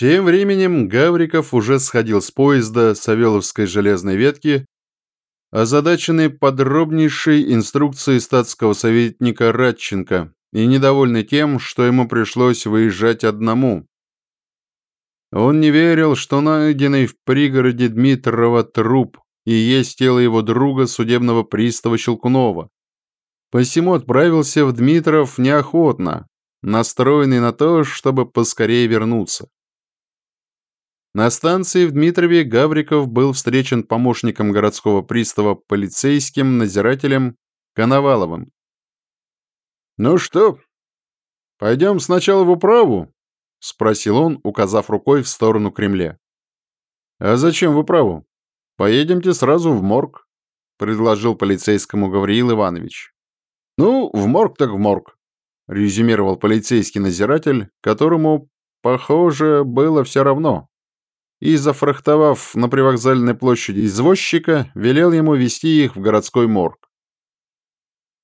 Тем временем Гавриков уже сходил с поезда Савеловской железной ветки, озадаченный подробнейшей инструкцией статского советника Радченко и недовольный тем, что ему пришлось выезжать одному. Он не верил, что найденный в пригороде Дмитрова труп и есть тело его друга, судебного пристава Щелкунова. Посему отправился в Дмитров неохотно, настроенный на то, чтобы поскорее вернуться. На станции в Дмитрове Гавриков был встречен помощником городского пристава полицейским надзирателем Коноваловым. «Ну что, пойдем сначала в управу?» — спросил он, указав рукой в сторону Кремля. «А зачем в управу? Поедемте сразу в морг», — предложил полицейскому Гавриил Иванович. «Ну, в морг так в морг», — резюмировал полицейский надзиратель, которому, похоже, было все равно, и, зафрахтовав на привокзальной площади извозчика, велел ему вести их в городской морг.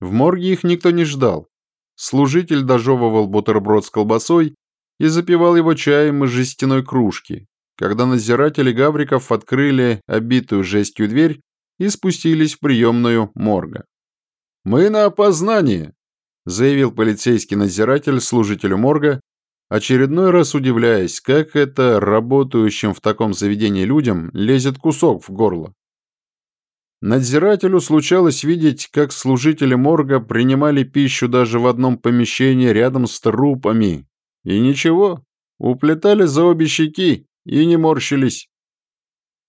В морге их никто не ждал. Служитель дожевывал бутерброд с колбасой и запивал его чаем из жестяной кружки, когда надзиратели Гавриков открыли обитую жестью дверь и спустились в приемную морга. «Мы на опознание», — заявил полицейский надзиратель служителю морга, очередной раз удивляясь, как это работающим в таком заведении людям лезет кусок в горло. Надзирателю случалось видеть, как служители морга принимали пищу даже в одном помещении рядом с трупами. И ничего, уплетали за обе щеки и не морщились.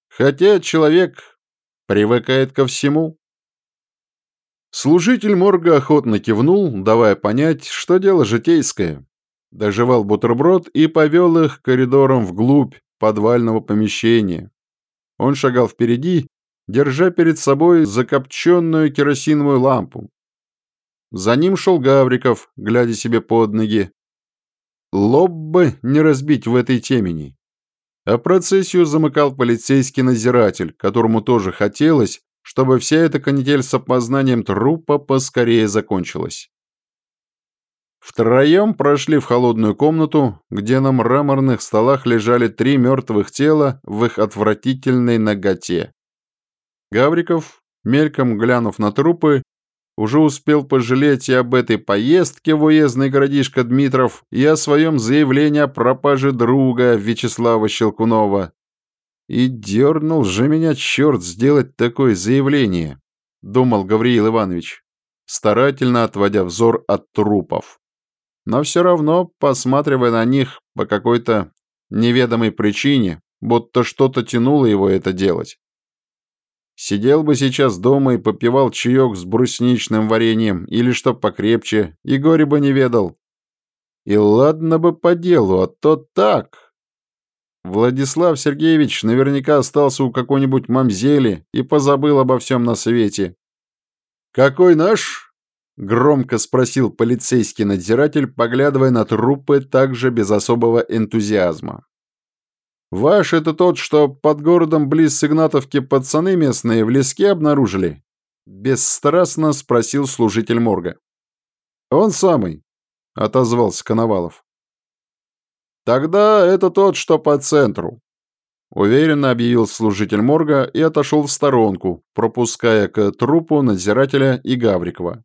Хотя человек привыкает ко всему. Служитель морга охотно кивнул, давая понять, что дело житейское доживал бутерброд и повел их коридором вглубь подвального помещения. Он шагал впереди, держа перед собой закопченную керосиновую лампу. За ним шел Гавриков, глядя себе под ноги. Лоб бы не разбить в этой темени. А процессию замыкал полицейский надзиратель, которому тоже хотелось, чтобы вся эта канитель с опознанием трупа поскорее закончилась. Втроем прошли в холодную комнату, где на мраморных столах лежали три мертвых тела в их отвратительной ноготе. Гавриков, мельком глянув на трупы, уже успел пожалеть и об этой поездке в уездный городишко Дмитров, и о своем заявлении о пропаже друга Вячеслава Щелкунова. И дернул же меня черт сделать такое заявление, думал Гавриил Иванович, старательно отводя взор от трупов но все равно, посматривая на них по какой-то неведомой причине, будто что-то тянуло его это делать. Сидел бы сейчас дома и попивал чаек с брусничным вареньем или что покрепче, и горе бы не ведал. И ладно бы по делу, а то так. Владислав Сергеевич наверняка остался у какой-нибудь мамзели и позабыл обо всем на свете. «Какой наш?» Громко спросил полицейский надзиратель, поглядывая на трупы также без особого энтузиазма. «Ваш это тот, что под городом близ Сигнатовки пацаны местные в леске обнаружили?» Бесстрастно спросил служитель морга. «Он самый», — отозвался Коновалов. «Тогда это тот, что по центру», — уверенно объявил служитель морга и отошел в сторонку, пропуская к трупу надзирателя и Гаврикова.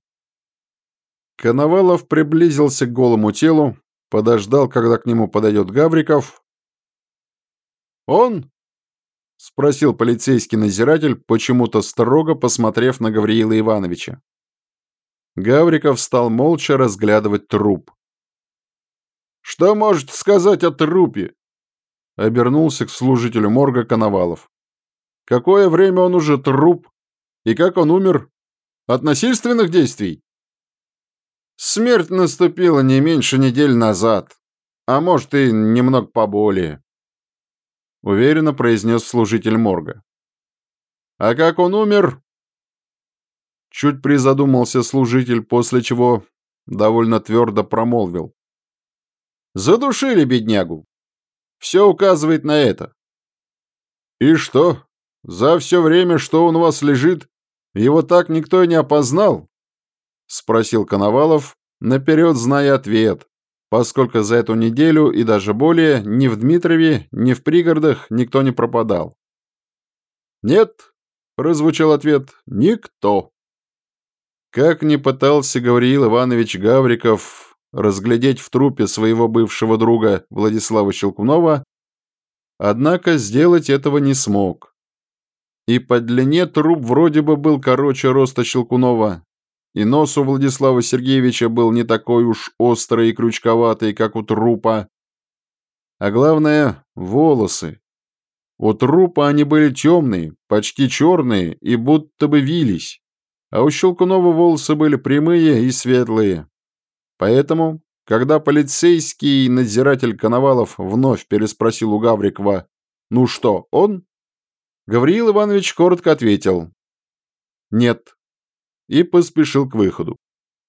Коновалов приблизился к голому телу, подождал, когда к нему подойдет Гавриков. «Он?» — спросил полицейский надзиратель, почему-то строго посмотрев на Гавриила Ивановича. Гавриков стал молча разглядывать труп. «Что можете сказать о трупе?» — обернулся к служителю морга Коновалов. «Какое время он уже труп? И как он умер? От насильственных действий?» Смерть наступила не меньше недель назад, а может и немного поболее. Уверенно произнес служитель морга. А как он умер? Чуть призадумался служитель, после чего довольно твердо промолвил. Задушили беднягу. Все указывает на это. И что? За все время, что он у вас лежит, его так никто не опознал? — спросил Коновалов, наперед зная ответ, поскольку за эту неделю и даже более ни в Дмитрове, ни в пригородах никто не пропадал. «Нет», — прозвучал ответ, — «никто». Как ни пытался Гавриил Иванович Гавриков разглядеть в трупе своего бывшего друга Владислава Щелкунова, однако сделать этого не смог. И по длине труп вроде бы был короче роста Щелкунова, и нос у Владислава Сергеевича был не такой уж острый и крючковатый, как у трупа. А главное — волосы. У трупа они были темные, почти черные и будто бы вились, а у Щелкунова волосы были прямые и светлые. Поэтому, когда полицейский надзиратель Коновалов вновь переспросил у Гаврикова «Ну что, он?», Гавриил Иванович коротко ответил «Нет» и поспешил к выходу.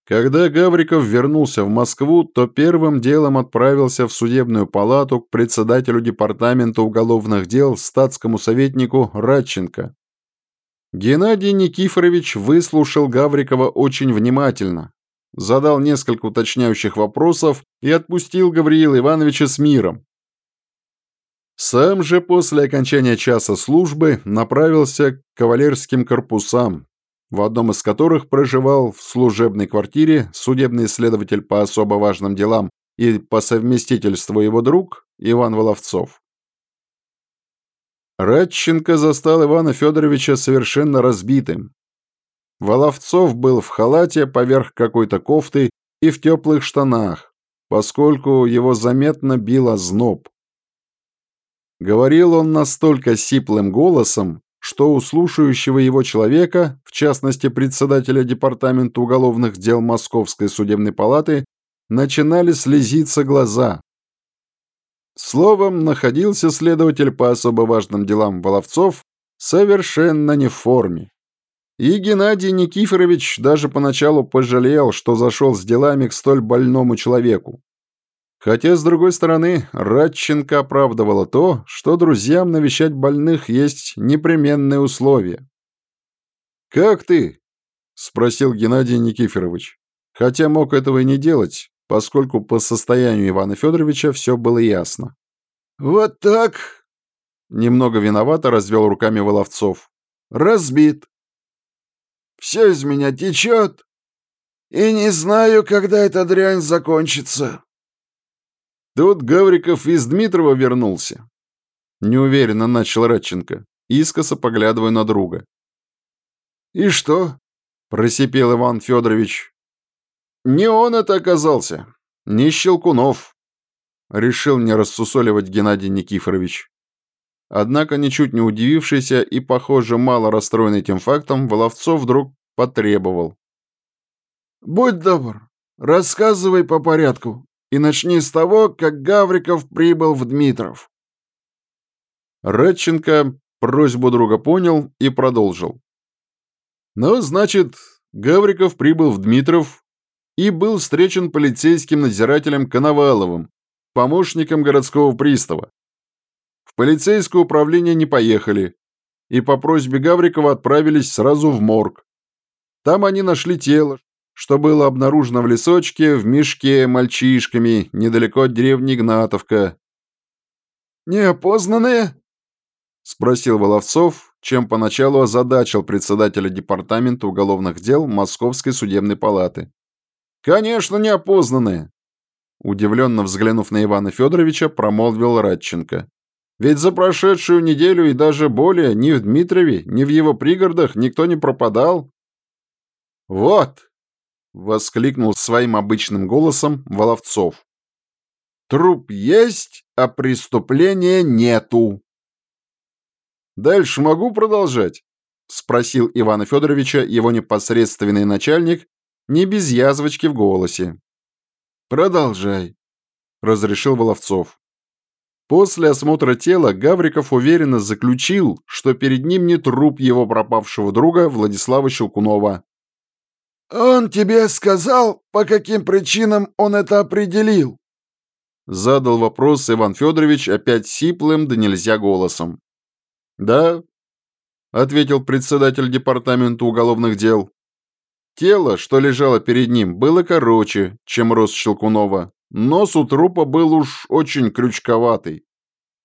Когда Гавриков вернулся в Москву, то первым делом отправился в судебную палату к председателю департамента уголовных дел статскому советнику Радченко. Геннадий Никифорович выслушал Гаврикова очень внимательно, задал несколько уточняющих вопросов и отпустил Гавриила Ивановича с миром. Сам же после окончания часа службы направился к кавалерским корпусам, в одном из которых проживал в служебной квартире судебный следователь по особо важным делам и по совместительству его друг Иван Воловцов. Радченко застал Ивана Федоровича совершенно разбитым. Воловцов был в халате поверх какой-то кофты и в теплых штанах, поскольку его заметно бил озноб. Говорил он настолько сиплым голосом, что у слушающего его человека, в частности председателя Департамента уголовных дел Московской судебной палаты, начинали слезиться глаза. Словом, находился следователь по особо важным делам Воловцов совершенно не в форме. И Геннадий Никифорович даже поначалу пожалел, что зашел с делами к столь больному человеку. Хотя, с другой стороны, Радченко оправдывало то, что друзьям навещать больных есть непременные условия. «Как ты?» – спросил Геннадий Никифорович. Хотя мог этого и не делать, поскольку по состоянию Ивана Федоровича все было ясно. «Вот так!» – немного виновато развел руками Воловцов. «Разбит. Все из меня течет, и не знаю, когда эта дрянь закончится». Тут Гавриков из Дмитрова вернулся. Неуверенно начал Радченко, искоса поглядывая на друга. «И что?» – просипел Иван Федорович. «Не он это оказался, не Щелкунов», – решил не рассусоливать Геннадий Никифорович. Однако, ничуть не удивившийся и, похоже, мало расстроенный этим фактом, Воловцов вдруг потребовал. «Будь добр, рассказывай по порядку, и начни с того, как Гавриков прибыл в Дмитров». Радченко просьбу друга понял и продолжил. «Ну, значит, Гавриков прибыл в Дмитров и был встречен полицейским надзирателем Коноваловым, помощником городского пристава. В полицейское управление не поехали, и по просьбе Гаврикова отправились сразу в морг. Там они нашли тело, что было обнаружено в лесочке в мешке мальчишками недалеко от деревни Игнатовка. «Неопознанные?» — спросил Воловцов, чем поначалу озадачил председателя департамента уголовных дел Московской судебной палаты. «Конечно, неопознанные!» Удивленно взглянув на Ивана Федоровича, промолвил Радченко. «Ведь за прошедшую неделю и даже более ни в Дмитрове, ни в его пригородах никто не пропадал». «Вот!» — воскликнул своим обычным голосом Воловцов. «Труп есть, а преступления нету». «Дальше могу продолжать?» — спросил Ивана Федоровича его непосредственный начальник, не без язвочки в голосе. «Продолжай», — разрешил Воловцов. После осмотра тела Гавриков уверенно заключил, что перед ним не труп его пропавшего друга Владислава Щелкунова, «Он тебе сказал, по каким причинам он это определил?» Задал вопрос Иван Федорович опять сиплым да нельзя голосом. «Да», — ответил председатель департамента уголовных дел. Тело, что лежало перед ним, было короче, чем рост Щелкунова, Нос у трупа был уж очень крючковатый.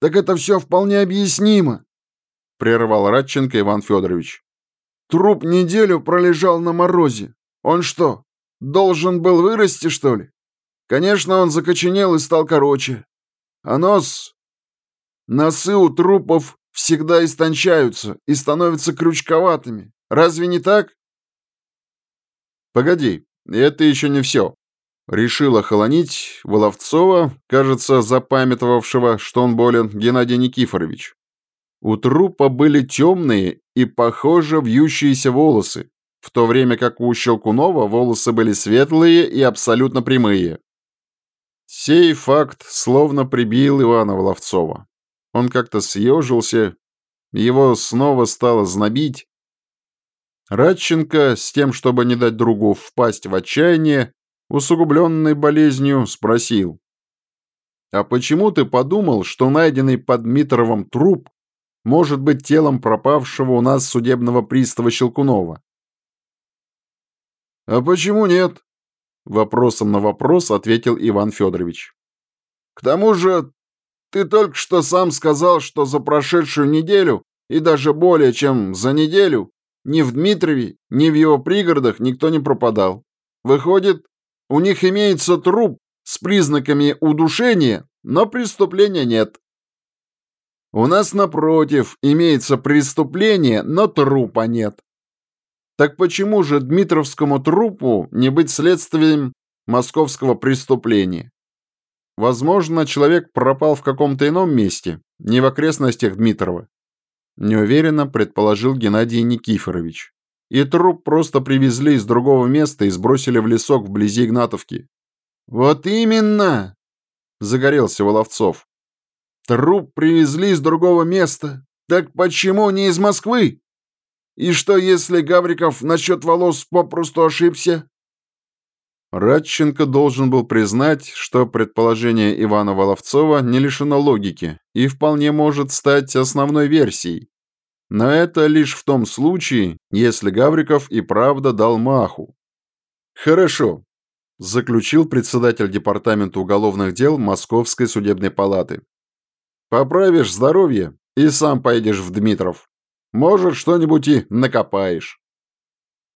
«Так это все вполне объяснимо», — прервал Радченко Иван Федорович. «Труп неделю пролежал на морозе. Он что, должен был вырасти, что ли? Конечно, он закоченел и стал короче. А нос... Носы у трупов всегда истончаются и становятся крючковатыми. Разве не так? Погоди, это еще не все. Решила холонить Воловцова, кажется, запамятовавшего, что он болен, Геннадий Никифорович. У трупа были темные и, похоже, вьющиеся волосы, в то время как у Щелкунова волосы были светлые и абсолютно прямые. Сей факт словно прибил Ивана Воловцова. Он как-то съежился, его снова стало знобить. Радченко, с тем, чтобы не дать другу впасть в отчаяние, усугубленный болезнью, спросил. «А почему ты подумал, что найденный под Митровым труп может быть телом пропавшего у нас судебного пристава Щелкунова?» «А почему нет?» Вопросом на вопрос ответил Иван Федорович. «К тому же ты только что сам сказал, что за прошедшую неделю и даже более чем за неделю ни в Дмитрове, ни в его пригородах никто не пропадал. Выходит, у них имеется труп с признаками удушения, но преступления нет. У нас, напротив, имеется преступление, но трупа нет. Так почему же Дмитровскому трупу не быть следствием московского преступления? Возможно, человек пропал в каком-то ином месте, не в окрестностях Дмитрова. Неуверенно предположил Геннадий Никифорович. И труп просто привезли из другого места и сбросили в лесок вблизи Игнатовки. «Вот именно!» – загорелся Воловцов. «Труп привезли из другого места. Так почему не из Москвы? И что, если Гавриков насчет волос попросту ошибся?» Радченко должен был признать, что предположение Ивана Воловцова не лишено логики и вполне может стать основной версией. Но это лишь в том случае, если Гавриков и правда дал маху. «Хорошо», – заключил председатель Департамента уголовных дел Московской судебной палаты. «Поправишь здоровье и сам поедешь в Дмитров. Может, что-нибудь и накопаешь».